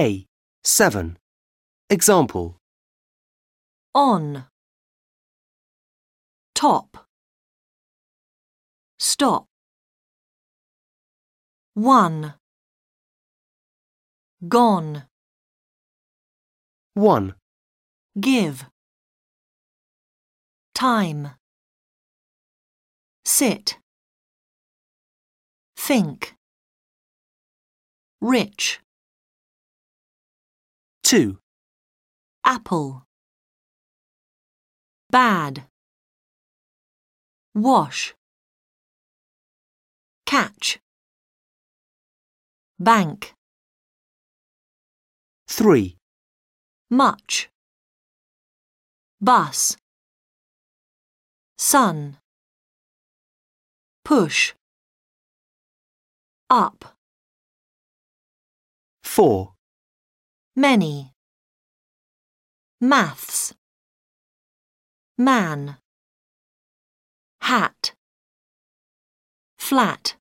A. 7. Example. on, top, stop, one, gone, 1, give, time, sit, think, rich, 2, apple, bad, wash, catch, bank, 3, much, bus, sun, push, up, 4, many, maths, man, hat, flat.